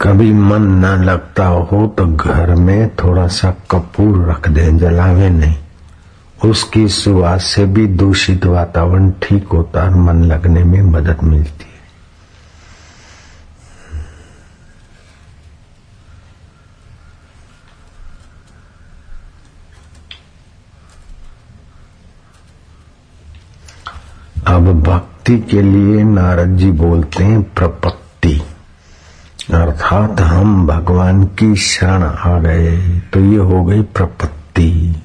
कभी मन न लगता हो तो घर में थोड़ा सा कपूर रख दे, जलावे नहीं। उसकी सुवास से भी दूषित वातावरण ठीक होता और मन लगने में मदद मिलती है। अब भक्ति के लिए नारद जी बोलते हैं प्रपत्ति। अर्थात हम भगवान की शरण आ गए तो ये हो गई प्रपत्ति।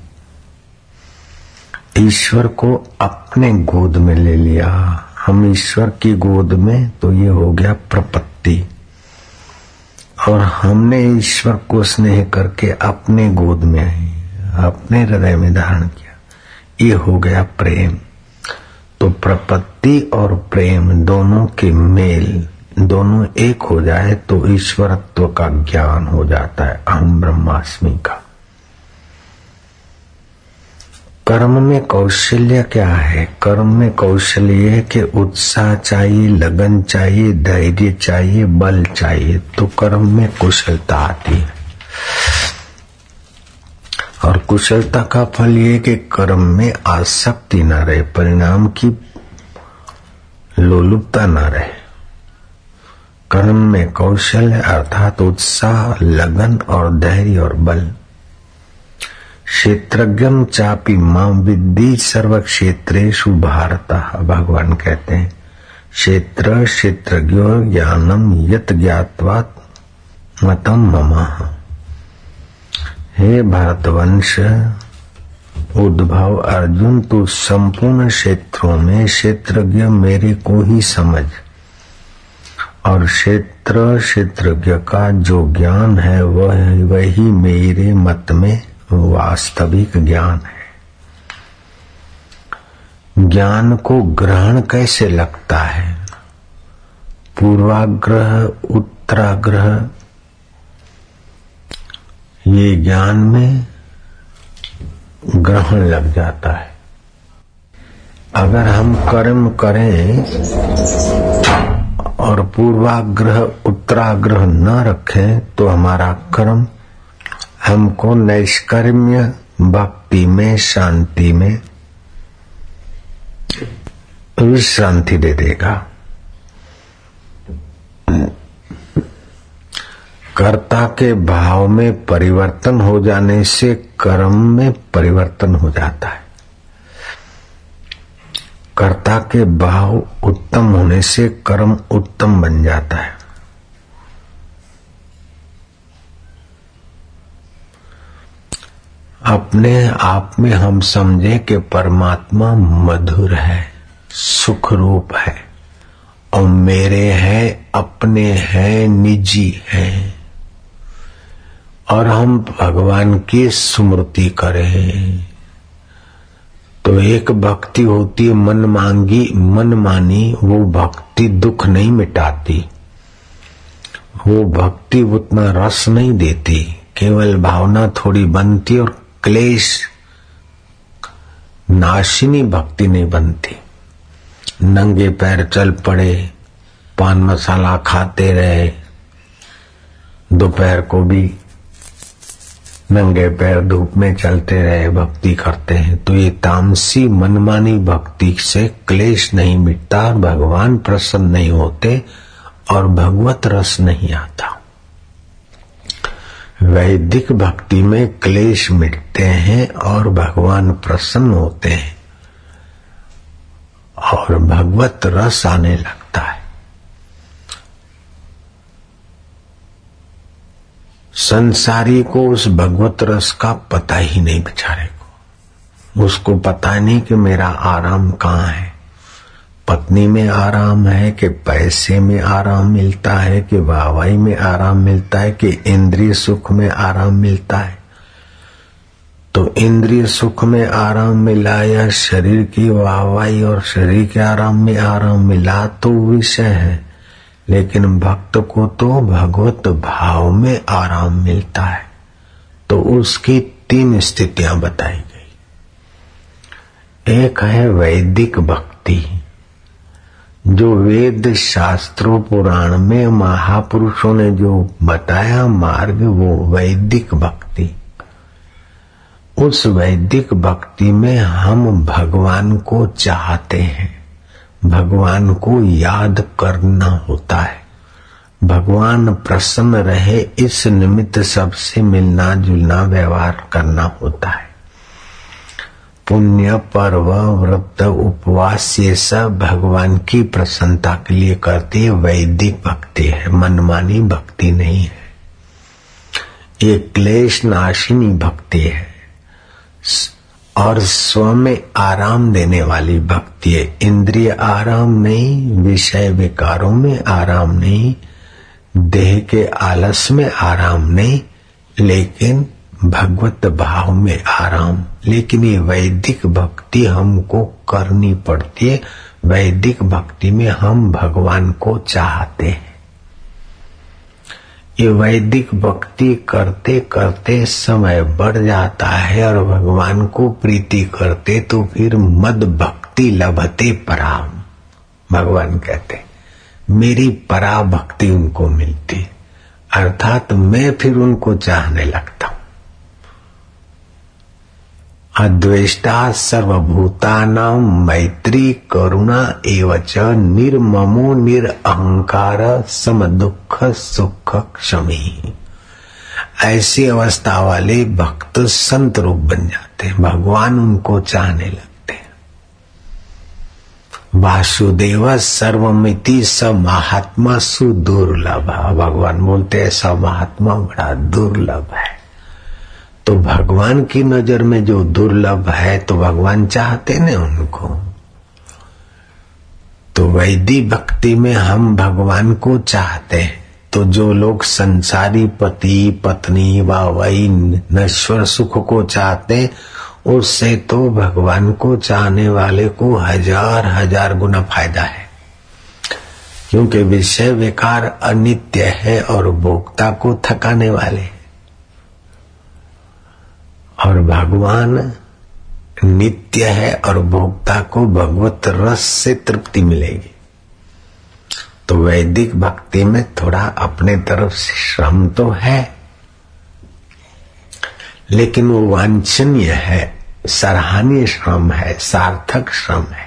ईश्वर को अपने गोद में ले लिया। हम ईश्वर की गोद में तो ये हो गया प्रपत्ति। और हमने ईश्वर को स्नेह करके अपने गोद में, अपने हृदय में धारण किया। ये हो गया प्रेम। तो प्रपत्ति और प्रेम दोनों के मेल। दोनों एक हो जाए तो ईश्वरत्व का ज्ञान हो जाता है, अहम ब्रह्मास्मि का। कर्म में कौशल्य क्या है? कर्म में कौशल्य है कि उत्साह चाहिए, लगन चाहिए, धैर्य चाहिए, बल चाहिए तो कर्म में कुशलता आती है। और कुशलता का फल ये कि कर्म में आसक्ति न रहे, परिणाम की लोलुपता न रहे। कर्म में कौशल्य अर्थात उत्साह, लगन और धैर्य और बल। क्षेत्रज्ञम चापी माँ विद्धि सर्व क्षेत्रेशु भारत, भगवान कहते हैं। क्षेत्र, क्षेत्रज्ञ ज्ञानम यत ज्ञातवा मतम ममा। हे भारतवंश, उद्भव अर्जुन, तू संपूर्ण क्षेत्रों में क्षेत्रज्ञ मेरे को ही समझ। और क्षेत्र, क्षेत्रज्ञ का जो ज्ञान है, वह वही मेरे मत में वास्तविक ज्ञान है। ज्ञान को ग्रहण कैसे लगता है? पूर्वाग्रह, उत्तराग्रह, ये ज्ञान में ग्रहण लग जाता है। अगर हम कर्म करें और पूर्वाग्रह, उत्तराग्रह न रखें तो हमारा कर्म हमको नैष्कर्म्य भक्ति में, शांति में विश्रांति दे देगा। कर्ता के भाव में परिवर्तन हो जाने से कर्म में परिवर्तन हो जाता है। कर्ता के भाव उत्तम होने से कर्म उत्तम बन जाता है। अपने आप में हम समझे कि परमात्मा मधुर है सुख रूप है, और मेरे है, अपने है, निजी है, और हम भगवान की स्मृति करें। तो एक भक्ति होती है, मन मांगी, मन मानी, वो भक्ति दुख नहीं मिटाती। वो भक्ति उतना रस नहीं देती, केवल भावना थोड़ी बनती और क्लेश, नाशिनी भक्ति नहीं बनती। नंगे पैर चल पड़े, पान मसाला खाते रहे, दोपहर को भी नंगे पैर धूप में चलते रहे, भक्ति करते हैं। तो ये तामसी मनमानी भक्ति से क्लेश नहीं मिटता, भगवान प्रसन्न नहीं होते और भगवत रस नहीं आता। वैदिक भक्ति में क्लेश मिटते हैं और भगवान प्रसन्न होते हैं और भगवत रस आने लगता है संसारी को उस भगवत रस का पता ही नहीं बेचारे को। उसको पता नहीं कि मेरा आराम कहाँ है। पत्नी में आराम है कि पैसे में आराम मिलता है, कि वाहवाही में आराम मिलता है, कि इंद्रिय सुख में आराम मिलता है। तो इंद्रिय सुख में आराम मिला या शरीर की वाहवाही और शरीर के आराम में आराम मिला तो विषय है। लेकिन भक्त को तो भगवत भाव में आराम मिलता है। तो उसकी तीन स्थितियाँ बताई गई। एक है वैदिक भक्ति, जो वेद शास्त्रों पुराण में महापुरुषों ने जो बताया मार्ग, वो वैदिक भक्ति। उस वैदिक भक्ति में हम भगवान को चाहते हैं। भगवान को याद करना होता है। भगवान प्रसन्न रहे, इस निमित्त सबसे मिलना जुलना व्यवहार करना होता है। पुण्य, पर्व, व्रत, उपवास, ये सब भगवान की प्रसन्नता के लिए करते वैदिक भक्ति है, मनमानी भक्ति नहीं है। ये क्लेश नाशिनी भक्ति है। और स्व में आराम देने वाली भक्ति है। इंद्रिय आराम नहीं, विषय विकारों में आराम नहीं, देह के आलस में आराम नहीं, लेकिन भगवत भाव में आराम। लेकिन ये वैदिक भक्ति हमको करनी पड़ती है। वैदिक भक्ति में हम भगवान को चाहते हैं। ये वैदिक भक्ति करते करते समय बढ़ जाता है और भगवान को प्रीति करते तो फिर मद भक्ति लभते पराम। भगवान कहते, मेरी पराभक्ति उनको मिलती, अर्थात मैं फिर उनको चाहने लगता हूँ। अद्वेष्टा सर्वभूतानां मैत्री, करुणा एवच निर्ममो निरअहकार सम दुख सुख, क्षमी। ऐसी अवस्था वाले भक्त संत रूप बन जाते हैं, भगवान उनको चाहने लगते हैं। वासुदेव सर्वमिति स महात्मा सुदुर्लभ। भगवान बोलते हैं स महात्मा बड़ा दुर्लभ है। तो भगवान की नज़र में जो दुर्लभ है तो भगवान चाहते न उनको। तो वैदी भक्ति में हम भगवान को चाहते हैं। तो जो लोग संसारी पति, पत्नी व वही नश्वर, सुख को चाहते उससे तो भगवान को चाहने वाले को हज़ार हज़ार गुना फ़ायदा है। क्योंकि विषय विकार अनित्य है और भोक्ता को थकाने वाले और भगवान नित्य है और भोक्ता को भगवत रस से तृप्ति मिलेगी। तो वैदिक भक्ति में थोड़ा अपने तरफ़ से श्रम तो है, लेकिन वो वांछनीय है, सराहनीय श्रम है, सार्थक श्रम है।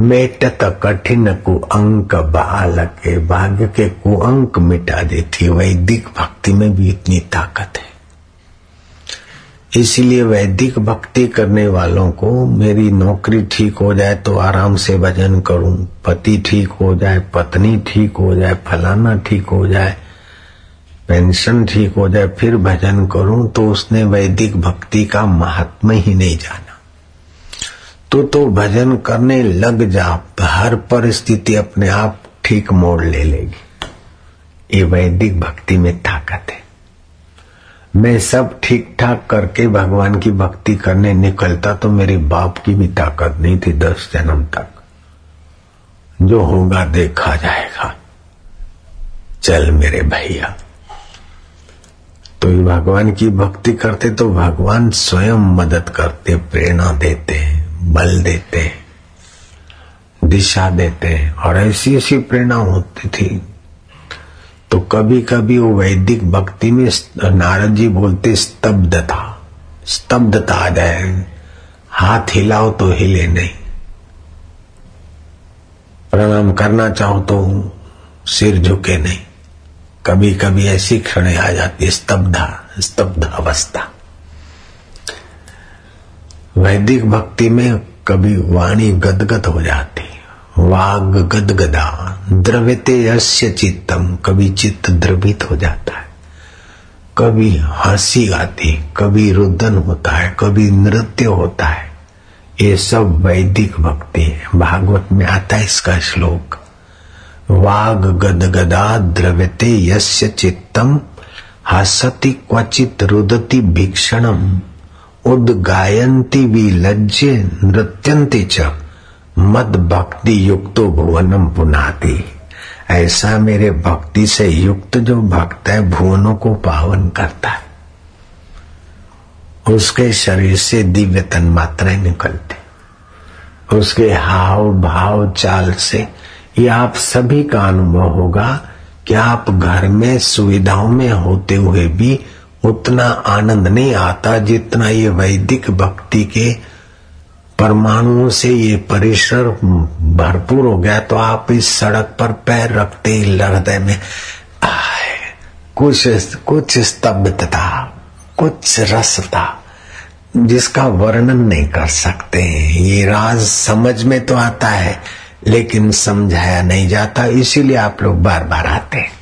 मेटत कठिन कुअंक बाल के भाग्य के कुअंक मिटा देती वैदिक भक्ति में भी इतनी ताकत है। इसलिए वैदिक भक्ति करने वालों को मेरी नौकरी ठीक हो जाए तो आराम से भजन करूँ। पति ठीक हो जाए, पत्नी ठीक हो जाए, फलाना ठीक हो जाए, पेंशन ठीक हो जाए, फिर भजन करूँ तो उसने वैदिक भक्ति का महात्मा ही नहीं जाना। तो तो भजन करने लग जा, हर परिस्थिति अपने आप ठीक मोड़ ले लेगी। ये वैदिक भक्ति में ताकत है। मैं सब ठीक ठाक करके भगवान की भक्ति करने निकलता तो मेरे बाप की भी ताकत नहीं थी दस जन्म तक। जो होगा देखा जाएगा। चल मेरे भैया। तो भगवान की भक्ति करते तो भगवान स्वयं मदद करते, प्रेरणा देते हैं। बल देते दिशा देते और ऐसी ऐसी प्रेरणा होती थी। तो कभी कभी वो वैदिक भक्ति में नारद जी बोलते स्तब्ध स्तब्धता स्तब्धता आ जाए, हाथ हिलाओ तो हिले नहीं। प्रणाम करना चाहो तो सिर झुके नहीं। कभी कभी ऐसी क्षण आ जाती स्तब्धा स्तब्ध अवस्था वैदिक भक्ति में कभी वाणी गदगद हो जाती वाग गदगदा, द्रव्यते यस्य चित्तम, कभी चित्त द्रवित हो जाता है। कभी हँसी आती कभी रुदन होता है, कभी नृत्य होता है। ये सब वैदिक भक्ति है। भागवत में आता है इसका श्लोक। वाग गदगदा, द्रव्यते यस्य चित्तम, हसति क्वचित रुदति भीक्षणम। उद्गायन्ति विलज्य नृत्यंती च। मद भक्ति युक्तो भुवनम पुनाति। ऐसा मेरे भक्ति से युक्त जो भक्त है, भुवनों को पावन करता है। उसके शरीर से दिव्य तन मात्राएँ निकलती उसके हाव भाव चाल से ये आप सभी का अनुभव होगा कि आप घर में, सुविधाओं में होते हुए भी उतना आनंद नहीं आता जितना ये वैदिक भक्ति के परमाणुओं से ये परिसर भरपूर हो गया तो आप इस सड़क पर पैर रखते ही हृदय में, आए, कुछ कुछ स्तब्धता कुछ रसता जिसका वर्णन नहीं कर सकते। ये राज समझ में तो आता है, लेकिन समझाया नहीं जाता, इसीलिए आप लोग बार बार आते हैं।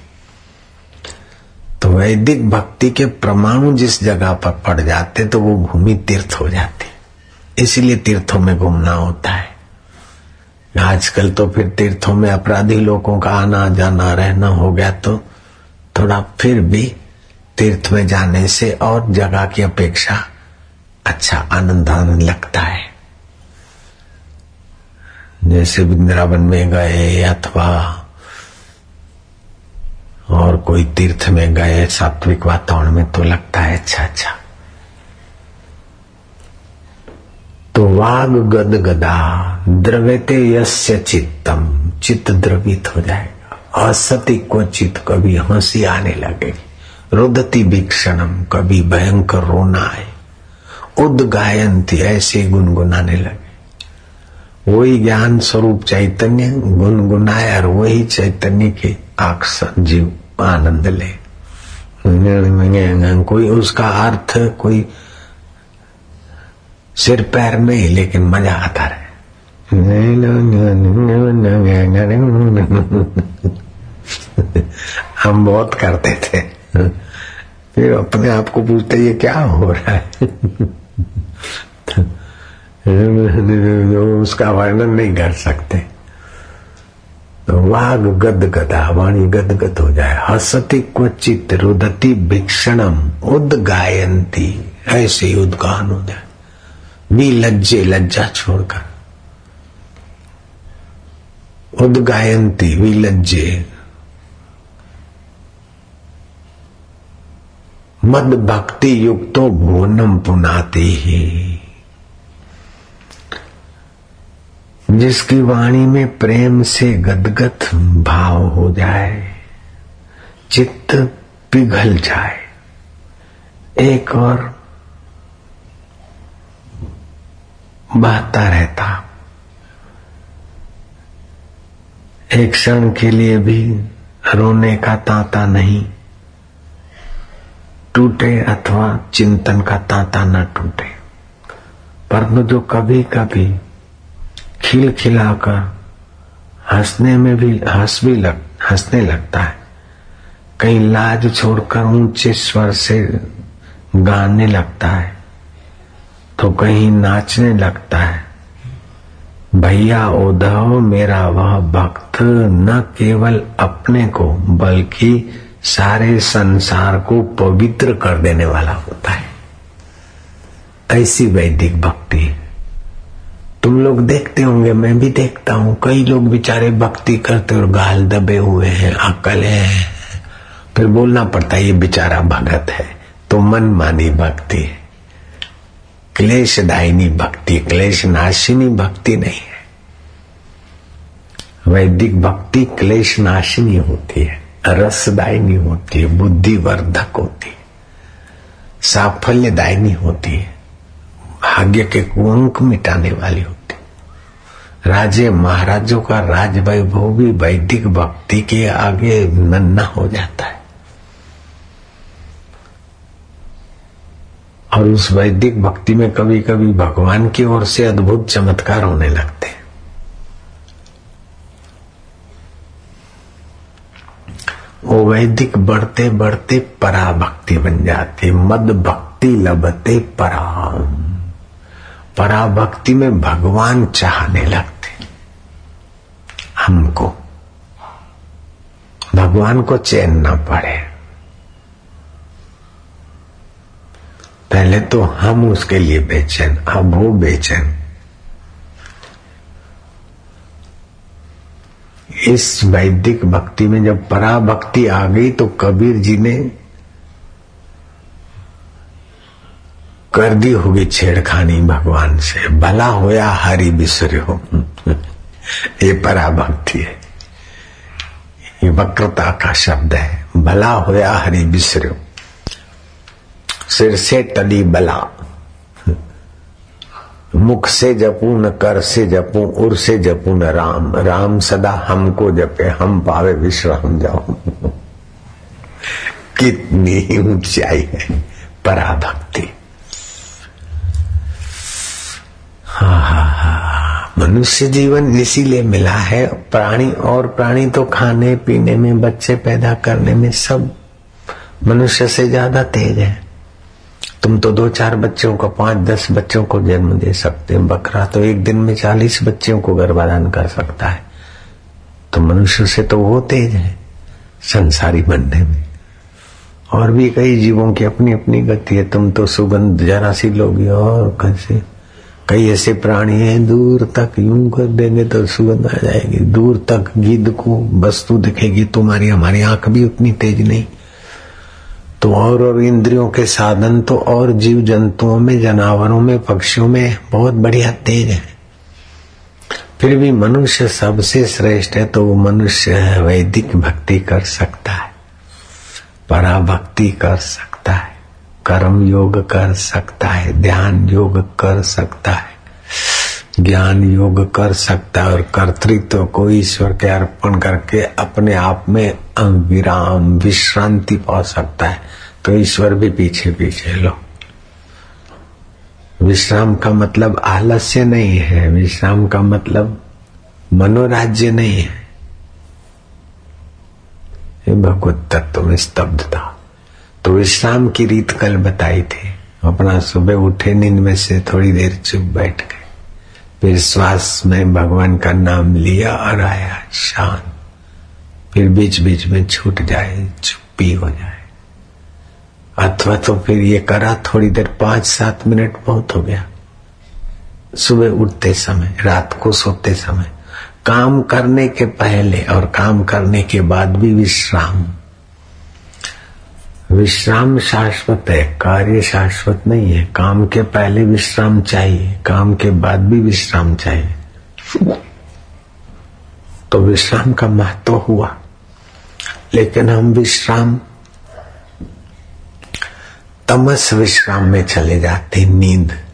तो वैदिक भक्ति के परमाणु जिस जगह पर पड़ जाते तो वो भूमि तीर्थ हो जाती। इसीलिए तीर्थों में घूमना होता है। आजकल तो फिर तीर्थों में अपराधी लोगों का आना जाना रहना हो गया तो थोड़ा फिर भी तीर्थ में जाने से और जगह की अपेक्षा अच्छा आनंद आनंद लगता है। जैसे वृंदावन में गए अथवा और कोई तीर्थ में गए, सात्विक वातावरण में तो लगता है अच्छा अच्छा। तो वाग गद गदा, द्रव्यते यस्य चित्तम। चित्त द्रवित हो जाएगा। असति को चित्त कभी हँसी आने लगेगी रुदती भीक्षणम कभी भयंकर रोना आए। उदगायंती ऐसे गुनगुनाने लगे। वही ज्ञान स्वरूप चैतन्य गुनगुनाए और वही चैतन्य के आक्ष जीव आनंद ले। कोई उसका अर्थ, कोई सिर पैर में ही, लेकिन मज़ा आता रहे। हम बहुत करते थे। फिर अपने आप को पूछते, ये क्या हो रहा है? उसका वर्णन नहीं कर सकते। तो वाग गद गदा, वाणी गद गद हो जाए। हसती क्वचित रुदती भिक्षणम उदगायंती ऐसे उद्गान हो जाए। भी लज्जे, लज्जा छोड़कर। उदगायंती विलज्जे मद भक्ति युक्तो भुवनम पुनाते ही। जिसकी वाणी में प्रेम से गदगद भाव हो जाए, चित्त पिघल जाए। एक और बहता रहता। एक क्षण के लिए भी रोने का तांता नहीं। टूटे अथवा चिंतन का तांता न टूटे। परंतु जो कभी कभी खिल खिलाकर हंसने में भी हंस भी लग, हंसने लगता है। कहीं लाज छोड़कर ऊँचे स्वर से गाने लगता है तो कहीं नाचने लगता है। भैया उद्धव मेरा वह भक्त न केवल अपने को, बल्कि सारे संसार को पवित्र कर देने वाला होता है। ऐसी वैदिक भक्ति तुम लोग देखते होंगे, मैं भी देखता हूँ। कई लोग बेचारे भक्ति करते और गाल दबे हुए हैं, अकल है। फिर बोलना पड़ता है, ये बेचारा भगत है। तो मन मानी भक्ति है। भक्ति क्लेश नाशिनी भक्ति नहीं है। वैदिक भक्ति क्लेश नाशिनी होती है, रसदायिनी होती है, बुद्धिवर्धक होती है, साफल्यदायिनी होती है। भाग्य के कुंक मिटाने वाली होती। राजे महाराजों का राज वैभव भी वैदिक भक्ति के आगे नन्ना हो जाता है। और उस वैदिक भक्ति में कभी कभी भगवान की ओर से अद्भुत चमत्कार होने लगते हैं। वो वैदिक बढ़ते बढ़ते पराभक्ति बन जाती, मद भक्ति लबते पराम। पराभक्ति में भगवान चाहने लगते। हमको। भगवान को चैन ना पड़े। पहले तो हम उसके लिए बेचैन, अब वो बेचैन। इस वैदिक भक्ति में जब पराभक्ति आ गई तो कबीर जी ने कर दी होगी छेड़खानी भगवान से। भला होया हरि बिसरो ये पराभक्ति है। ये वक्रता का शब्द है। भला होया हरि बिसरो सिर से टली बला। मुख से जपू न कर से जपू, उर से जपू न राम। राम सदा हमको जपे, हम पावे विश्राम जाओ। कितनी ऊंचाई है पराभक्ति। हा हा हा मनुष्य जीवन इसीलिए मिला है, प्राणी और प्राणी तो खाने, पीने में, बच्चे पैदा करने में सब मनुष्य से ज़्यादा तेज है। तुम तो दो चार बच्चों को, पाँच दस बच्चों को जन्म दे सकते हैं। बकरा तो एक दिन में चालीस बच्चों को गर्भाधान कर सकता है। तो मनुष्य से तो वो तेज है, संसारी बनने में। और भी कई जीवों की अपनी अपनी गति है। तुम तो सुगंध जरा सी लोगी और कैसे। कई ऐसे प्राणी हैं, दूर तक यूँ कर देंगे तो सुगंध आ जाएगी। दूर तक गिद्ध को, वस्तु दिखेगी, तुम्हारी, हमारी आँख भी उतनी तेज नहीं। तो और और इंद्रियों के साधन तो और जीव जंतुओं में, जानवरों में, पक्षियों में बहुत बढ़िया तेज है। फिर भी मनुष्य सबसे श्रेष्ठ है तो वो मनुष्य वैदिक भक्ति कर सकता है, पराभक्ति कर सकता कर्म योग कर सकता है, ध्यान योग कर सकता है, ज्ञान योग कर सकता है, और कर्तृत्व को ईश्वर के अर्पण करके अपने आप में विराम विश्रांति पा सकता है। तो ईश्वर भी पीछे पीछे, लो। विश्राम का मतलब आलस्य नहीं है, विश्राम का मतलब मनोराज्य नहीं है। भगवत तत्व में स्तब्ध था तो विश्राम की रीत कल बताई थी। अपना सुबह उठे, नींद में से थोड़ी देर चुप बैठ गए। फिर श्वास में भगवान का नाम लिया और आया, शांत। फिर बीच बीच में छूट जाए, चुप्पी हो जाए। अथवा तो फिर ये करा, थोड़ी देर पाँच सात मिनट बहुत हो गया। सुबह उठते समय, रात को सोते समय, काम करने के पहले और काम करने के बाद भी विश्राम। विश्राम शाश्वत है, कार्य शाश्वत नहीं है। काम के पहले विश्राम चाहिए, काम के बाद भी विश्राम चाहिए। तो विश्राम का महत्व हुआ। लेकिन हम विश्राम, तमस विश्राम में चले जाते, नींद।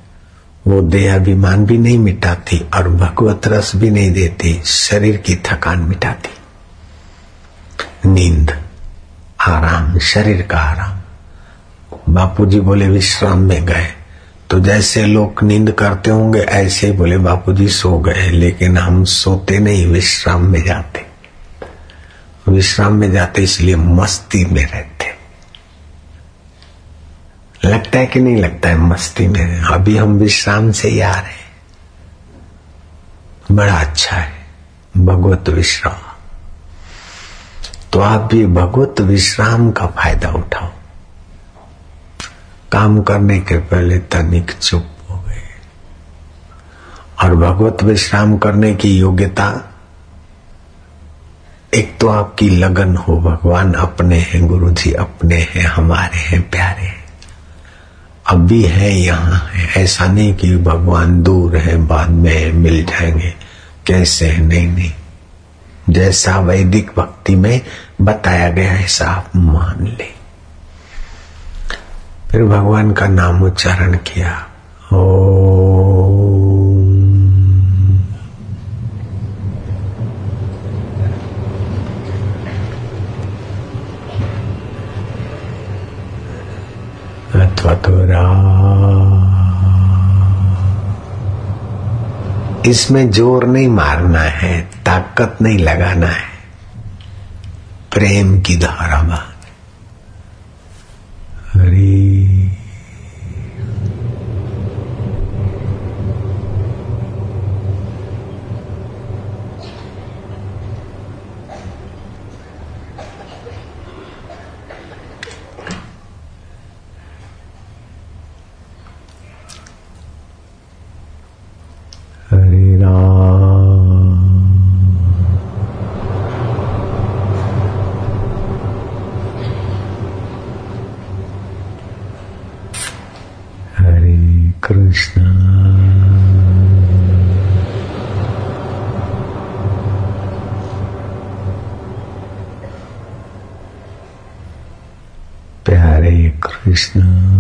वो देहाभिमान भी नहीं मिटाती और भगवत रस भी नहीं देती, शरीर की थकान मिटाती। नींद। आराम, शरीर का आराम। बापू जी बोले, विश्राम में गए। तो जैसे लोग नींद करते होंगे, ऐसे ही बोले बापू जी सो गए, लेकिन हम सोते नहीं, विश्राम में जाते। विश्राम में जाते इसलिए मस्ती में रहते। लगता है कि नहीं लगता है मस्ती में? अभी हम विश्राम से ही आ रहे हैं। बड़ा अच्छा है। भगवत विश्राम। तो आप भी भगवत विश्राम का फ़ायदा उठाओ। काम करने के पहले तनिक चुप हो गए। और भगवत विश्राम करने की योग्यता, एक तो आपकी लगन हो भगवान, अपने हैं गुरु जी अपने हैं हमारे हैं प्यारे। हैं अब भी है, यहाँ है। ऐसा नहीं कि भगवान दूर है, बाद में मिल जाएँगे। कैसे है? नहीं नहीं। जैसा वैदिक भक्ति में बताया गया ऐसा आप मान ले। फिर भगवान का नाम उच्चारण किया। ओ अथवा तो इसमें ज़ोर नहीं मारना है ताकत नहीं लगाना है। प्रेम की धारा हरे कृष्ण प्यारे कृष्ण।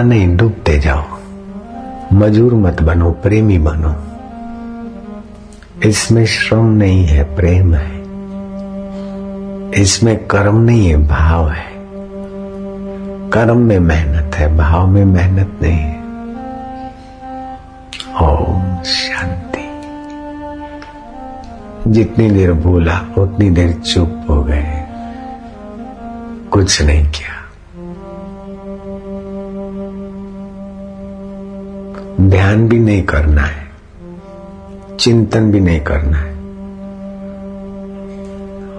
बोलना नहीं डूबते जाओ। मजूर मत बनो, प्रेमी बनो। इसमें श्रम नहीं है, प्रेम है। इसमें कर्म नहीं है, भाव है। कर्म में मेहनत है, भाव में मेहनत नहीं है। ओम शांति। जितनी देर भूला, उतनी देर चुप हो गए। कुछ नहीं किया। ध्यान भी नहीं करना है, चिंतन भी नहीं करना है,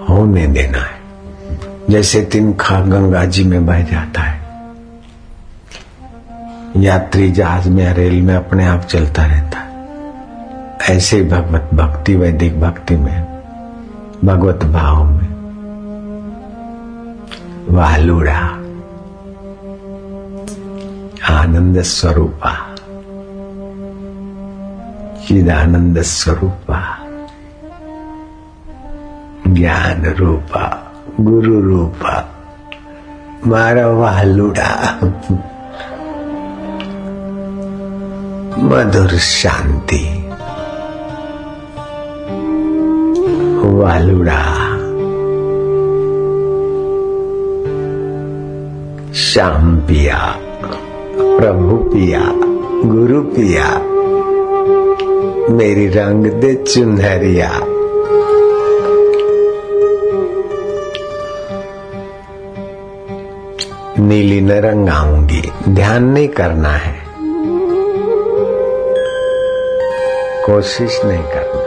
होने देना है। जैसे तिनखा गंगा जी में बह जाता है, यात्री जहाज़ में या रेल में अपने आप चलता रहता है। ऐसे भगवत भक्ति, वैदिक भक्ति में, भगवत भाव में। वालुड़ा आनंद स्वरूपा। चिदानंद स्वरूपा, ज्ञान रूपा, गुरु रूपा मारा वालुड़ा मधुर शांति वालुड़ा श्याम पिया, प्रभु पिया, गुरु पिया मेरी रंग दे चुनहरिया। नीली न रंग आऊँगी, ध्यान नहीं करना है। कोशिश नहीं करना।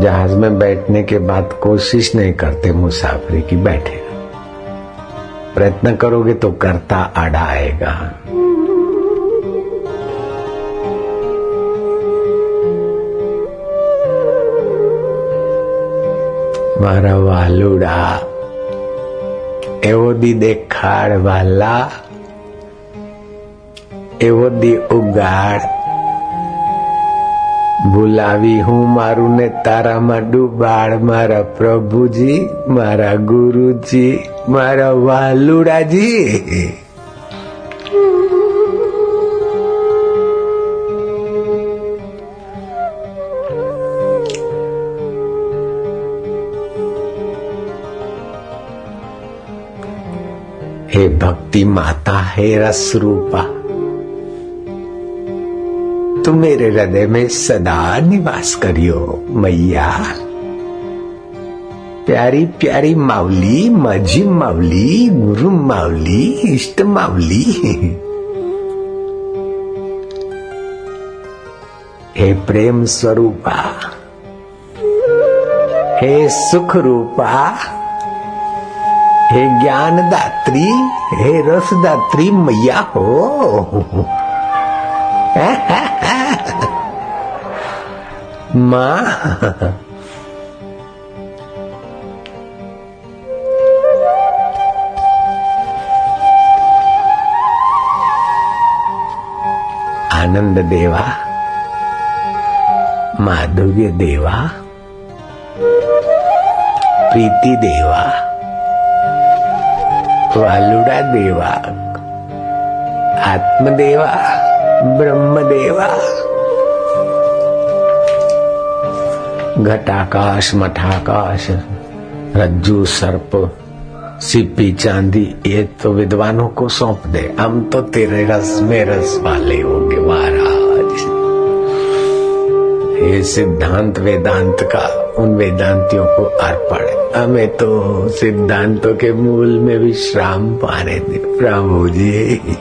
जहाज़ में बैठने के बाद कोशिश नहीं करते मुसाफरी की बैठे। प्रयत्न करोगे तो करता आड़ा आएगा। મારા વાલુડા એવો દી દેખાડ વાલા એવો દી ઉગાડ ભૂલાવી હું મારું ને તારામાં ડૂબાડ મારા પ્રભુજી મારા ગુરુજી મારા વાલુડાજી हे भक्ति माता हे रस रूपा तू मेरे हृदय में सदा निवास करियो, मैया। प्यारी प्यारी मावली माझी मावली गुरु मावली इष्ट मावली हे प्रेम स्वरूपा, हे सुख रूपा हे ज्ञान दात्री हे रस दात्री मैया हो। माँ। आनंद देवा, माधुर्य देवा, प्रीति देवा। वालुड़ा देवा, आत्मदेवा, ब्रह्मदेवा। घटाकाश, मठाकाश, रज्जू, सर्प सिप्पी चांदी, ये तो विद्वानों को सौंप दे। हम तो तेरे रस में रस वाले होंगे, महाराज। ये सिद्धांत वेदांत का उन वेदांतियों को अर्पण हमें तो सिद्धांतों के मूल में विश्राम पाने थे। प्रभु जी।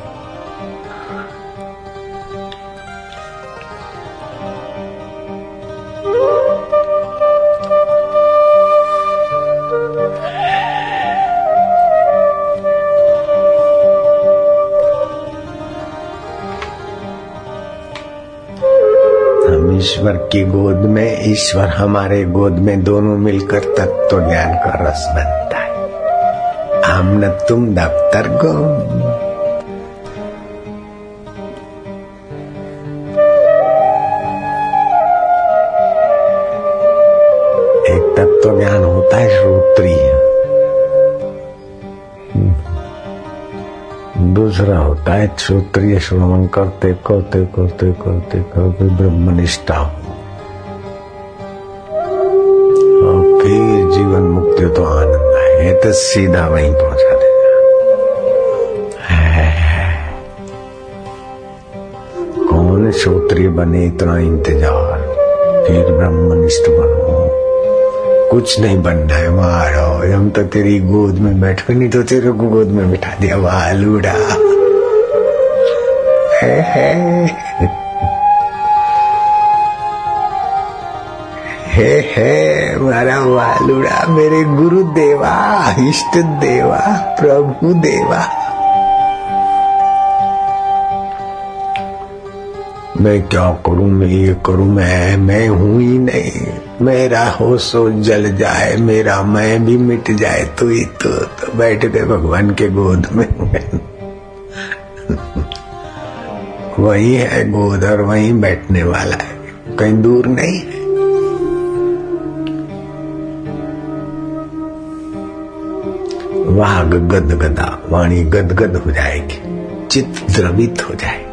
ईश्वर की गोद ईश्वर हमारे गोद में दोनों मिलकर तत्व ज्ञान का रस बनता है। हम न तुम दफ्तर गो। एक तत्व ज्ञान होता है श्रोत्रीय। दूसरा होता है क्षत्रिय श्रवण करते करते करते करते करते ब्रह्मनिष्ठा। हो सीधा वहीं पहुँचा देगा कौन श्रोत्रिय बने इतना इंतज़ार? फिर ब्रह्मनिष्ठ बनो। कुछ नहीं बनना है मारो हम तो तेरी गोद में बैठ कर नहीं तो तेरे को गोद में बिठा दिया वालूड़ा। है, है। हे हे। मारा वालुड़ा मेरे गुरु देवा इष्ट देवा प्रभु देवा। मैं क्या करूँ? मैं ये करूँ? मैं मैं हूँ ही नहीं। मेरा होशो जल जाए मेरा मैं भी मिट जाए। तो ही तो, तो बैठ गए भगवान के गोद में। वही है गोद और वही बैठने वाला है। कहीं दूर नहीं है। वाग गद गदा, वाणी गदगद हो जाएगी, चित्त द्रवित हो जाए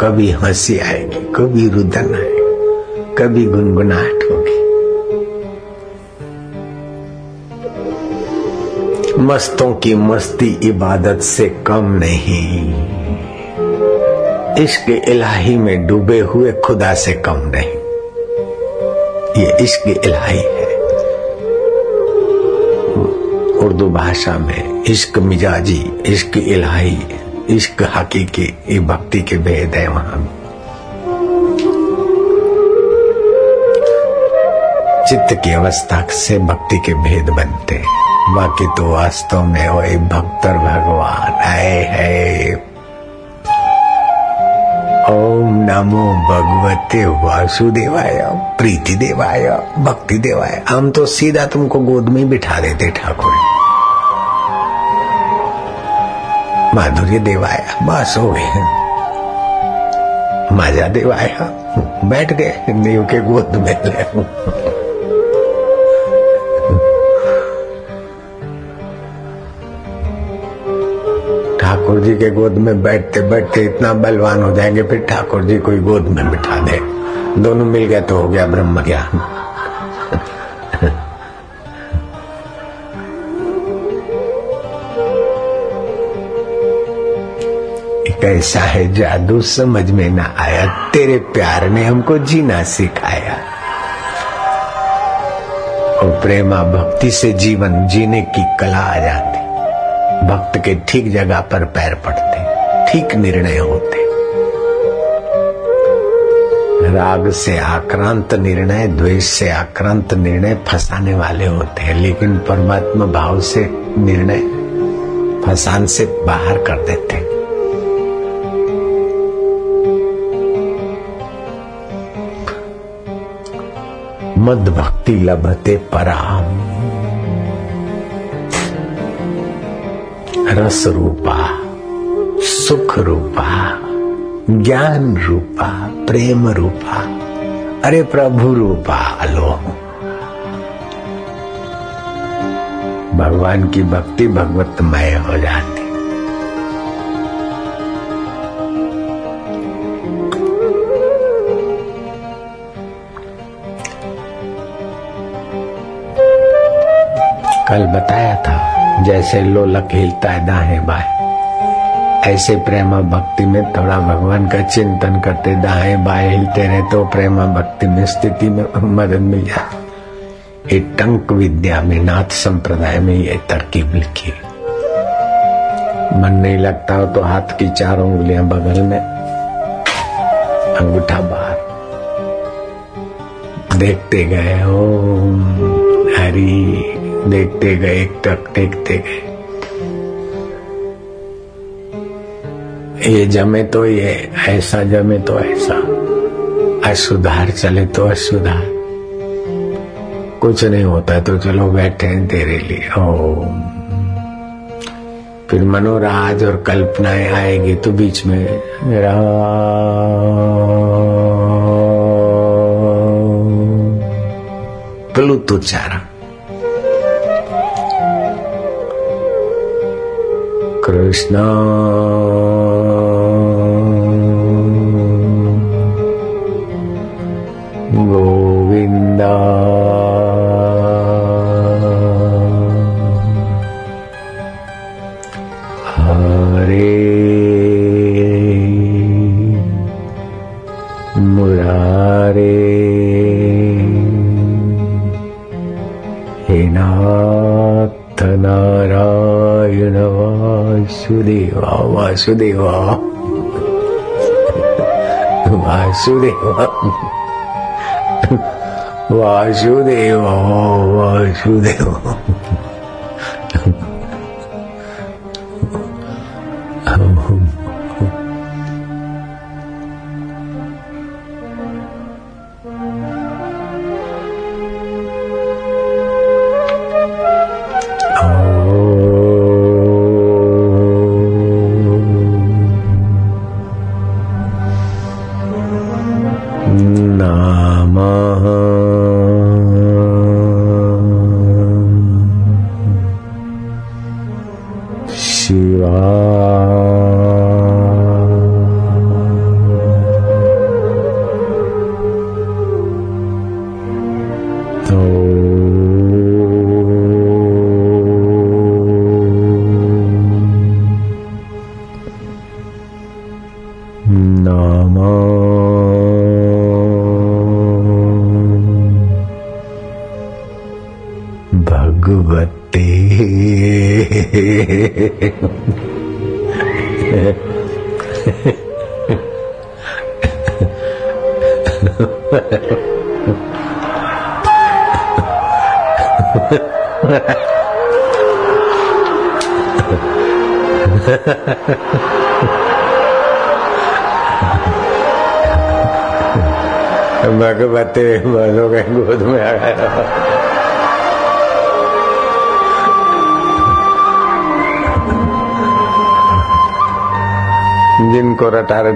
कभी हँसी आएगी, कभी रुदन आएगी, कभी गुनगुनाहट होगी। मस्तों की मस्ती इबादत से कम नहीं। इश्क इलाही में डूबे हुए खुदा से कम नहीं। ये इश्क इलाही है। उर्दू भाषा में इश्क मिजाजी, इश्क इलाही, इश्क हकीकी, ये भक्ति के भेद है वहाँ चित्त की अवस्था से भक्ति के भेद बनते बाकी तो वास्तव में वही भक्तर भगवान है है। ओम नमो भगवते वासुदेवाय, प्रीति देवाय, भक्ति देवाय। हम तो सीधा तुमको गोद में बिठा देते ठाकुर। माधुर्य देवाया बस हो गए मज़ा देवाय बैठ गए, नीव के गोद में ले ठाकुर जी के गोद में बैठते बैठते इतना बलवान हो जाएँगे, फिर ठाकुर जी कोई गोद में बिठा दे। दोनों मिल गए तो हो गया ब्रह्म ज्ञान कैसा है जादू समझ में ना आया। तेरे प्यार ने हमको जीना सिखाया। और प्रेमा, भक्ति से जीवन जीने की कला आ जाती। भक्त के ठीक जगह पर पैर पड़ते, ठीक निर्णय होते। राग से आक्रांत निर्णय, द्वेष से आक्रांत निर्णय फंसाने वाले होते हैं, लेकिन परमात्मा भाव से निर्णय फसान से बाहर कर देते हैं। मद भक्ति लभते पराम। रस रूपा, सुख रूपा, ज्ञान रूपा, प्रेम रूपा, अरे प्रभु रूपा लो भगवान की भक्ति भगवतमय हो जाती। कल बताया था, जैसे लोलक हिलता है दाहे बाएँ ऐसे प्रेम भक्ति में थोड़ा भगवान का चिंतन करते दाएँ बाएँ हिलते रहे तो प्रेम भक्ति में स्थिति में मदद मिल जाए। टंक विद्या में, नाथ संप्रदाय में ये तरकीब लिखी। मन नहीं लगता हो तो हाथ की चारों उंगलियाँ बगल में, अंगूठा बाहर। देखते गए ओम देखते गए टक देखते गए। ये जमे तो ये, ऐसा जमे तो ऐसा। असुधार चले तो असुधार कुछ नहीं होता तो चलो बैठे हैं तेरे लिए। ओम। फिर मनोराज और कल्पनाएँ आएगी तो बीच में। प्लुत उच्चारण कृष्ण वासुदेवा वासुदेवा वासुदेवा वासुदेवा वासुदेवा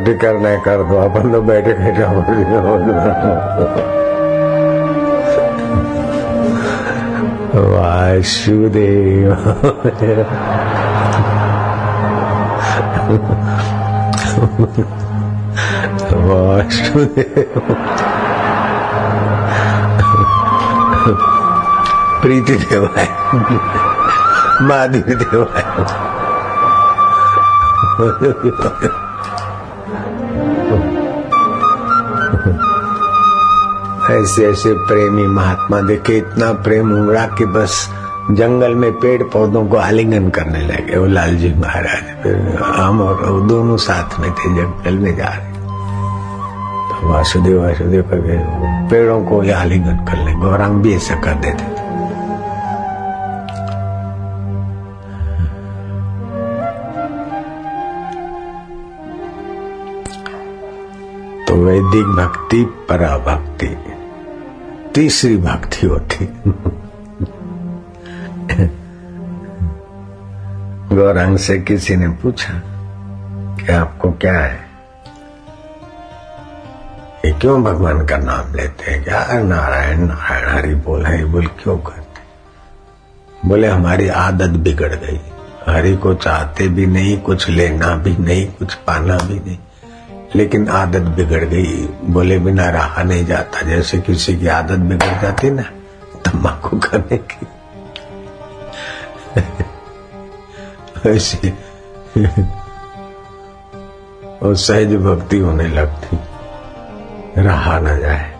रटी करना है कर दो, अपन तो बैठे बैठे वासुदेव। वासुदेव। प्रीति देवाय महादेव देवाय ऐसे ऐसे प्रेमी महात्मा देखे, इतना प्रेम उमड़ा कि बस जंगल में पेड़ पौधों को आलिंगन करने लगे। वो लालजी महाराज हम और दोनों साथ में थे जंगल में जा रहे। तो वासुदेव वासुदेव पेड़ों को आलिंगन कर ले गौरांग भी ऐसा कर देते वैदिक भक्ति परा भक्ति तीसरी भक्ति होती गौरांग से किसी ने पूछा कि आपको क्या है? ये क्यों भगवान का नाम लेते हैं? क्या नारायण नारायण हरि बोल हरि बोल क्यों करते? बोले, हमारी आदत बिगड़ गई। हरि को चाहते भी नहीं, कुछ लेना भी नहीं, कुछ पाना भी नहीं। लेकिन आदत बिगड़ गई। बोले, बिना रहा नहीं जाता। जैसे किसी की आदत बिगड़ जाती ना तम्बाकू करने की। वैसे और सहज भक्ति होने लगती। रहा ना जाए।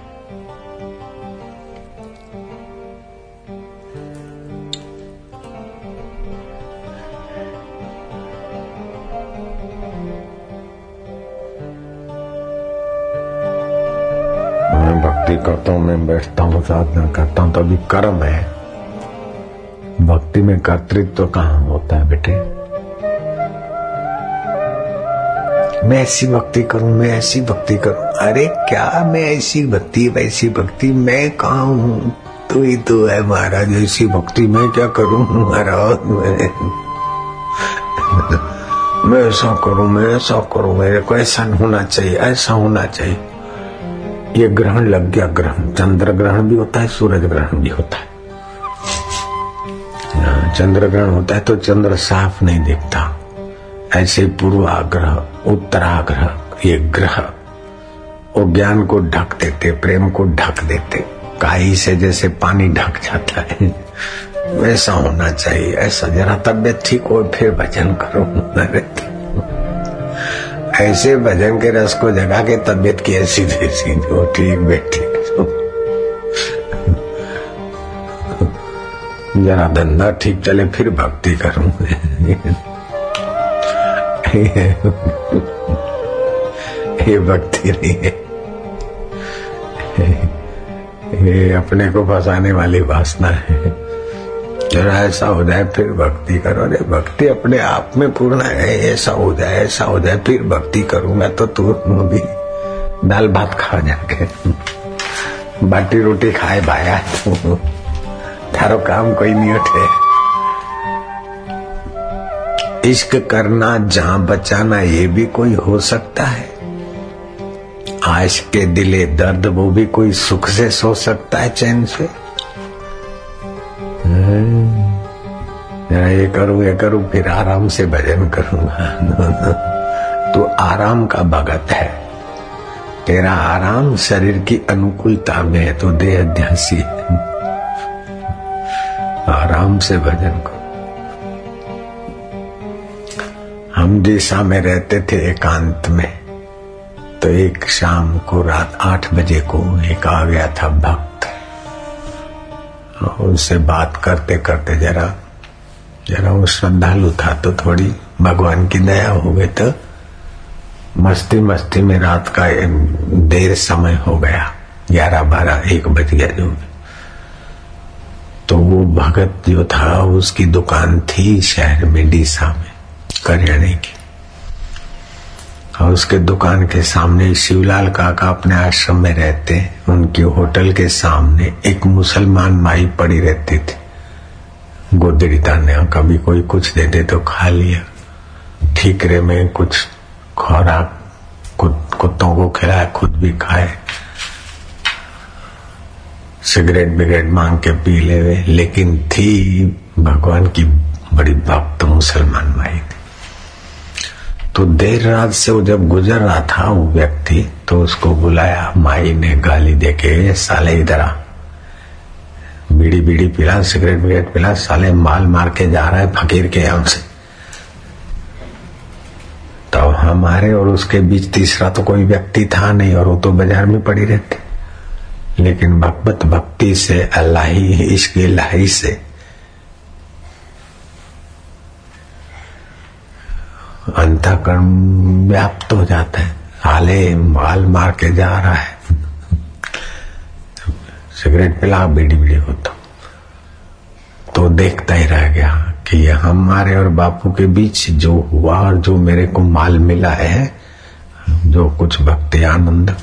बैठता हूँ, साधना करता हूँ तो अभी कर्म है। भक्ति में कर्तृत्व तो कहाँ होता है बेटे? मैं ऐसी भक्ति करूँ, मैं ऐसी भक्ति करूँ। अरे क्या मैं ऐसी भक्ति, वैसी भक्ति? मैं कहा हूँ? तू ही तो है महाराज, ऐसी भक्ति मैं क्या करूँ महाराज? मैं मैं ऐसा करूँ, मैं ऐसा करूँ, मेरे को ऐसा होना चाहिए, ऐसा होना चाहिए। ये ग्रहण लग गया ग्रहण। चंद्र ग्रहण भी होता है, सूरज ग्रहण भी होता है। चंद्र ग्रहण होता है तो चंद्र साफ़ नहीं दिखता। ऐसे पूर्वाग्रह, उत्तराग्रह, ये ग्रह, वो ज्ञान को ढक देते, प्रेम को ढक देते। काई से जैसे पानी ढक जाता है। वैसा होना चाहिए, ऐसा जरा तबियत ठीक हो, फिर भजन करो। ऐसे भजन के रस को जगा के तबियत की ऐसी जैसी जो ठीक बैठी। जरा धंधा ठीक चले, फिर भक्ति करूँ। ये भक्ति नहीं है। ये अपने को फंसाने वाली वासना है। जरा ऐसा हो जाए, फिर भक्ति करो। अरे, भक्ति अपने आप में पूर्ण है, ऐसा हो जाए, ऐसा हो जाए, फिर भक्ति करूँगा तो तू भी दाल भात खा जाके। बाटी रोटी खाए भाया। थारो काम कोई नहीं उठे। इश्क करना जहाँ बचाना, ये भी कोई हो सकता है। आश के दिले दर्द, वो भी कोई सुख से सो सकता है चैन से। ये करूँ ये करूँ, फिर आराम से भजन करूँगा। तो आराम का भगत है। तेरा आराम शरीर की अनुकूलता में है तो देह अध्यासी। है आराम से भजन करो। हम दिशा में रहते थे एकांत में तो एक शाम को रात आठ बजे को एक आ गया था भक्त। उनसे बात करते करते जरा जरा वो श्रद्धालु था तो थोड़ी भगवान की दया हो गई तो मस्ती मस्ती में रात का देर समय हो गया, ग्यारह बारह, एक बज गया जो। तो वो भगत जो था, उसकी दुकान थी शहर में, डीसा में, करियाने की। और उसके दुकान के सामने शिवलाल काका अपने आश्रम में रहते उनके होटल के सामने एक मुसलमान माई पड़ी रहती थी। गोदड़ी ताने कभी कोई कुछ दे दे तो खा लिया। ठीकरे में कुछ खुराक कुत्तों को खिलाया खुद भी खाए। सिगरेट बिगरेट मांग के पी ले लेकिन थी भगवान की बड़ी भक्त मुसलमान माई थी। तो देर रात से वो जब गुजर रहा था, वो व्यक्ति तो उसको बुलाया, माई ने गाली देके साले इधर आ। बीड़ी बीड़ी पिला, सिगरेट बिगरेट पिला, साले माल मार के जा रहा है, फकीर के यहाँ से। तो हमारे और उसके बीच तीसरा तो कोई व्यक्ति था नहीं, और वो तो बाज़ार में पड़ी रहती। लेकिन भगवत भक्ति से, अल्लाह इश्क लाही से अंतकरण व्याप्त हो जाता है। हाले माल मार के जा रहा है। सिगरेट पिला बीड़ी बीड़ी होता। तो देखता ही रह गया कि हमारे और बापू के बीच जो हुआ और जो मेरे को माल मिला है, जो कुछ भक्ति आनंद।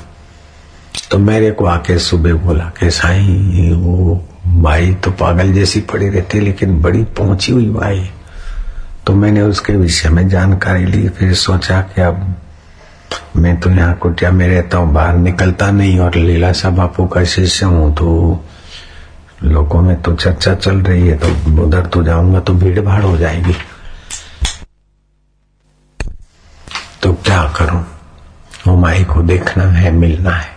तो मेरे को आके सुबह बोला कि साई, वो भाई तो पागल जैसी पड़ी रहती, लेकिन बड़ी पहुँची हुई भाई। तो मैंने उसके विषय में जानकारी ली, फिर सोचा कि अब मैं तो यहाँ कुटिया में रहता हूँ, बाहर निकलता नहीं और लीलासा बापू का शिष्य हूँ तो लोगों में तो चर्चा चल रही है तो उधर तो जाऊँगा तो भीड़ भाड़ हो जाएगी। तो क्या करूँ? वो माई को देखना है, मिलना है।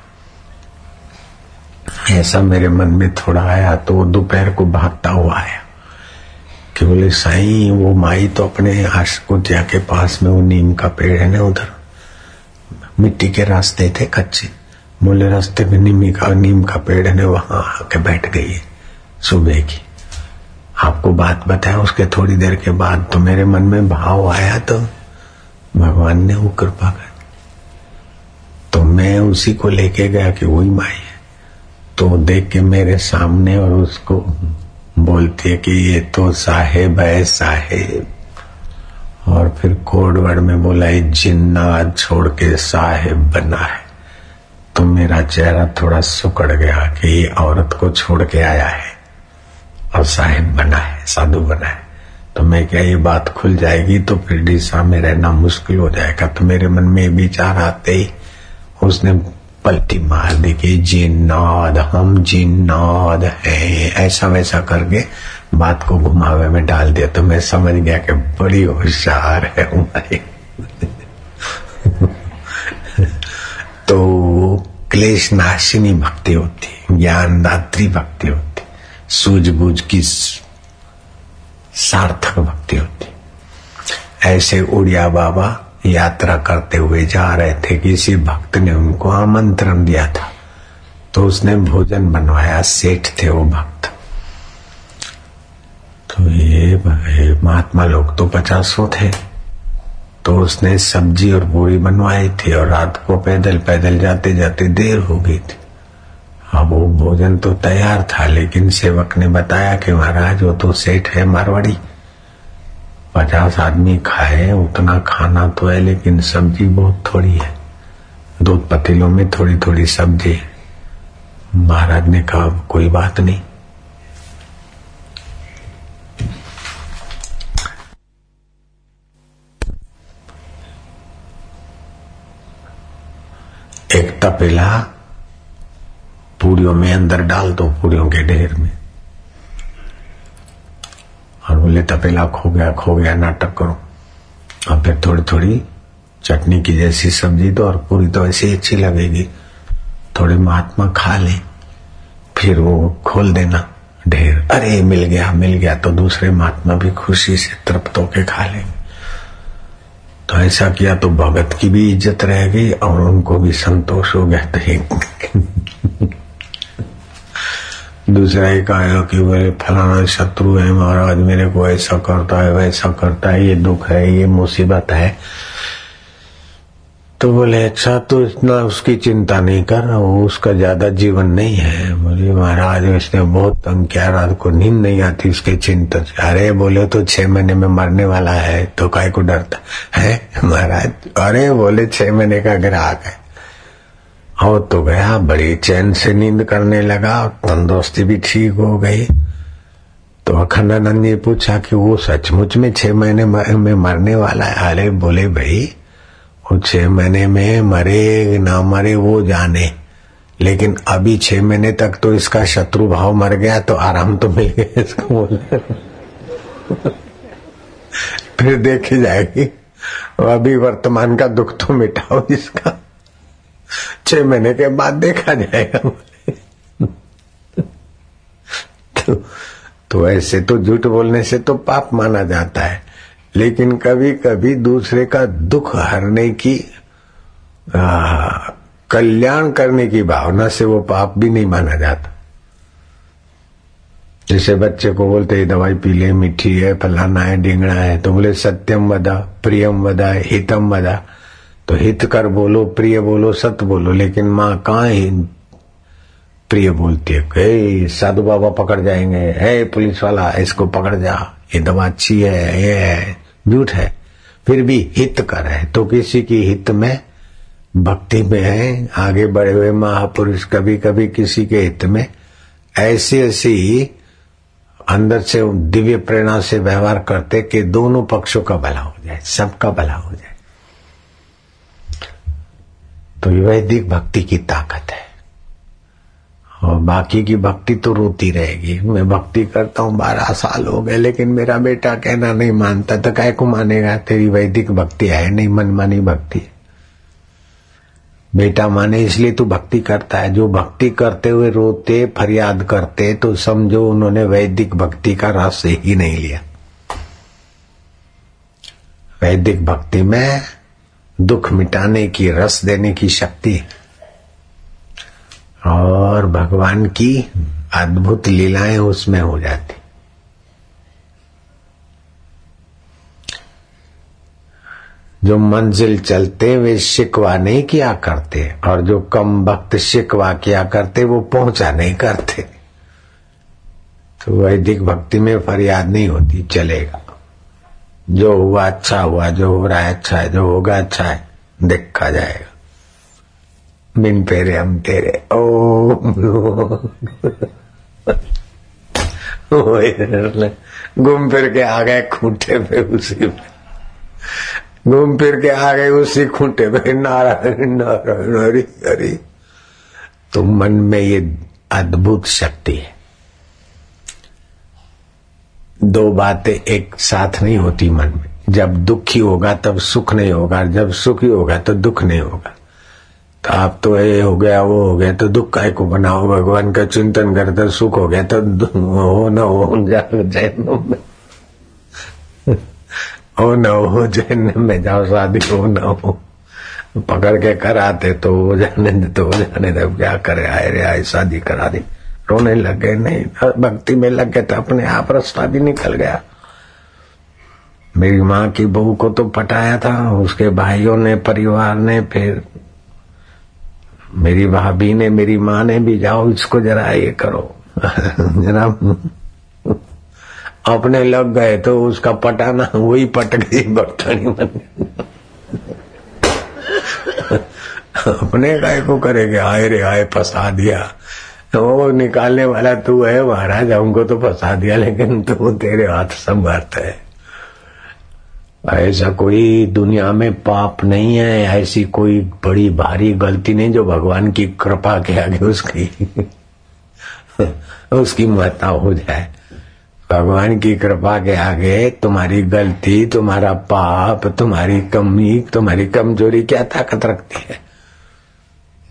ऐसा मेरे मन में थोड़ा आया तो दोपहर को भागता हुआ आया। कि बोले साई? वो माई तो अपने कुटिया के पास में वो नीम का पेड़ है ना उधर? मिट्टी के रास्ते थे कच्चे। बोले रास्ते में नीमी का, नीम का पेड़ है ना, वहाँ आके बैठ गई है सुबह की। आपको बात बताया उसके थोड़ी देर के बाद तो मेरे मन में भाव आया तो भगवान ने वो कृपा कर तो मैं उसी को लेके गया कि वही माई है। तो देख के मेरे सामने और उसको बोलती है कि ये तो साहेब है साहेब। और फिर कोड वर्ड में बोला, ये जिन्ना छोड़ के साहेब बना है। तो मेरा चेहरा थोड़ा सुकड़ गया कि ये औरत को छोड़ के आया है। और साहेब बना है, साधु बना है। तो मैं क्या ये बात खुल जाएगी? तो फिर डीसा में रहना मुश्किल हो जाएगा। तो मेरे मन में विचार आते ही उसने पलटी मार दी कि जिन्नाद, हम जिन्नाद है। ऐसा वैसा करके बात को घुमावे में डाल दिया तो मैं समझ गया कि बड़ी होशियार है हमारी। तो क्लेश नाशिनी भक्ति होती ज्ञानदात्री भक्ति होती, सूझबूझ की सार्थक भक्ति होती। ऐसे उड़िया बाबा यात्रा करते हुए जा रहे थे, किसी भक्त ने उनको आमंत्रण दिया था। तो उसने भोजन बनवाया, सेठ थे वो भक्त। तो ये महात्मा लोग तो पचासों थे। तो उसने सब्ज़ी और पूरी बनवाई थी और रात को पैदल पैदल जाते जाते देर हो गई थी। अब वो भोजन तो तैयार था, लेकिन सेवक ने बताया कि महाराज, वो तो सेठ है मारवाड़ी। पचास आदमी खाए, उतना खाना तो है, लेकिन सब्ज़ी बहुत थोड़ी है। दो पतीलों में थोड़ी थोड़ी सब्ज़ी। महाराज ने कहा कोई बात नहीं। एक तपेला पूड़ियों में अंदर डाल दो पूड़ियों के ढेर में। और बोले, तपेला खो गया खो गया, नाटक करो। और फिर थोड़ी थोड़ी चटनी की जैसी सब्ज़ी दो और पूरी तो ऐसी अच्छी लगेगी। थोड़े महात्मा खा ले, फिर वो खोल देना, ढेर। अरे, मिल गया मिल गया तो दूसरे महात्मा भी खुशी से तृप्त होके खा लेंगे। तो ऐसा किया तो भगत की भी इज़्ज़त रह गई और उनको भी संतोष हो गया। तो दूसरा ही कहा कि वे फलाना शत्रु है, महाराज मेरे को ऐसा करता है, वैसा करता है, ये दुख है, ये मुसीबत है। तो बोले अच्छा तो इतना उसकी चिंता नहीं कर, वो उसका ज़्यादा जीवन नहीं है। बोले, महाराज, इसने बहुत तंग किया, रात को नींद नहीं आती उसके चिंता अरे, बोले तो छह महीने में मरने वाला है तो काय को डरता है, महाराज? अरे, बोले, छह महीने का ग्राहक है और तो गया, बड़ी चैन से नींद करने लगा, तंदुरुस्ती भी ठीक हो गई। तो अखंडानंद ने पूछा कि वो सचमुच में छह महीने में मरने वाला है? अरे बोले भाई, वो छह महीने में मरे ना मरे वो जाने। लेकिन अभी छह महीने तक तो इसका शत्रु भाव मर गया तो आराम तो मिल गया इसको बोले फिर देखी जाएगी। अभी वर्तमान का दुख तो मिटाओ इसका। छह महीने के बाद देखा जाएगा। तो, तो ऐसे तो झूठ बोलने से तो पाप माना जाता है। लेकिन कभी कभी दूसरे का दुख हरने की कल्याण करने की भावना से वो पाप भी नहीं माना जाता। जैसे बच्चे को बोलते हैं दवाई पी ले मीठी है फलाना है डिंगड़ा है। तो बोले सत्यम वदा प्रियम वदा हितम वदा। तो हित कर बोलो, प्रिय बोलो सत्य बोलो, लेकिन माँ कहा प्रिय बोलती है, हे, साधु बाबा पकड़ जाएँगे। हे, पुलिस वाला, इसको पकड़ जा। ये दवा अच्छी है, ये है, झूठ है। फिर भी हित कर है। तो किसी की हित में भक्ति में है, आगे बढ़े हुए महापुरुष कभी कभी किसी के हित में ऐसी ऐसी अंदर से दिव्य प्रेरणा से व्यवहार करते कि दोनों पक्षों का भला हो जाए, सबका भला हो जाए। तो वैदिक भक्ति की ताकत है। और बाकी की भक्ति तो रोती रहेगी। मैं भक्ति करता हूँ, बारह साल हो गए, लेकिन मेरा बेटा कहना नहीं मानता। तो काय को मानेगा? तेरी वैदिक भक्ति है, नहीं मनमानी भक्ति। बेटा माने इसलिए तू भक्ति करता है। जो भक्ति करते हुए रोते, फरियाद करते तो समझो उन्होंने वैदिक भक्ति का रस ही नहीं लिया। वैदिक भक्ति में दुख मिटाने की, रस देने की शक्ति। और भगवान की अद्भुत लीलाएँ उसमें हो जाती। जो मंजिल चलते, वे शिकवा नहीं किया करते, और जो कम वक्त शिकवा किया करते, वो पहुँचा नहीं करते। तो वैदिक भक्ति में फरियाद नहीं होती, चलेगा। जो हुआ अच्छा हुआ, जो हो रहा है अच्छा है, जो होगा अच्छा है, देखा जाएगा। बिन पेरे हम तेरे। ओ घूम फिर के आ गए खूंटे पे उसी में। घूम फिर के आ गए उसी खूंटे पे। नारायण नारायण, हरि हरि। तो मन में ये अद्भुत शक्ति है। दो बातें एक साथ नहीं होती मन में। जब दुखी होगा, तब सुख नहीं होगा जब सुखी होगा तो दुख नहीं होगा। तो आप तो ये हो गया, वो हो गया तो दुख काय को बनाओ? भगवान का चिंतन करते सुख हो गया तो हो न हो जैन में। हो न हो जैन में जाओ, शादी हो न हो। पकड़ के कराते तो हो जाने दे तो हो जाने दे क्या करे? आए रे, आए, शादी करा दी। रोने लग गए नहीं भक्ति में लग गए तो अपने आप रास्ता भी निकल गया। मेरी माँ की बहू को तो पटाया था, उसके भाइयों ने, परिवार ने, फिर मेरी भाभी ने, मेरी माँ ने भी, जाओ इसको जरा ये करो। जरा अपने लग गए तो उसका पटाना वही पट गई, बर्तनी बन अपने गाय को करेंगे आए रे आए फंसा दिया। तो वो निकालने वाला तू है, महाराज, हमको तो फंसा दिया, लेकिन तू तेरे हाथ संभालता है। ऐसा कोई दुनिया में पाप नहीं है, ऐसी कोई बड़ी भारी गलती नहीं जो भगवान की कृपा के आगे उसकी उसकी महत्ता हो जाए। भगवान की कृपा के आगे तुम्हारी गलती, तुम्हारा पाप, तुम्हारी कमी, तुम्हारी कमज़ोरी क्या ताकत रखती है?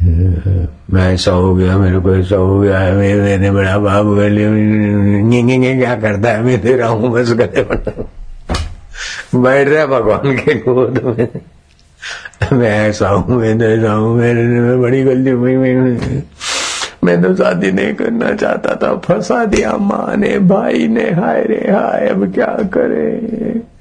मैं ऐसा हो गया, मेरे को ऐसा हो गया है मैंने बड़ा बाप बोले क्या करता है? मैं दे रहा हूँ, बस गले बैठ रहा भगवान के गोद में। मैं ऐसा हूँ मैं तो ऐसा हूँ मेरे बड़ी गलती हुई, मैं मैं तो शादी नहीं करना चाहता था, फंसा दिया माँ ने, भाई ने, हाय रे, हाय, अब क्या करे?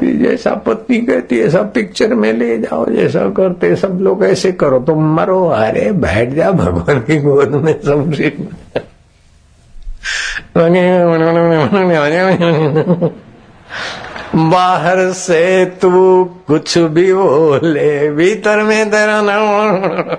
फिर जैसा पत्नी कहती सब पिक्चर में ले जाओ, जैसा करते सब लोग ऐसे करो, तुम तो मरो। अरे, बैठ जा, भगवान की गोद में सब बाहर से तू कुछ भी बोले, भीतर में तेरा नाम।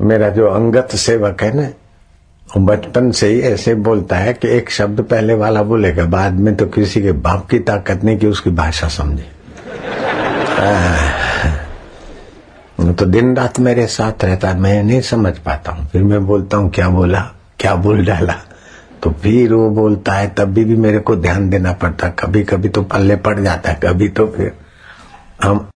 मेरा जो अंगत सेवक है ना वो बचपन से ही ऐसे बोलता है कि एक शब्द पहले वाला बोलेगा बाद में तो किसी के बाप की ताकत नहीं कि उसकी भाषा समझे। तो दिन रात मेरे साथ रहता है मैं नहीं समझ पाता हूँ। फिर मैं बोलता हूँ क्या बोला? क्या बोल डाला? तो फिर वो बोलता है तब भी, भी मेरे को ध्यान देना पड़ता कभी कभी तो पल्ले पड़ जाता है कभी तो फिर हम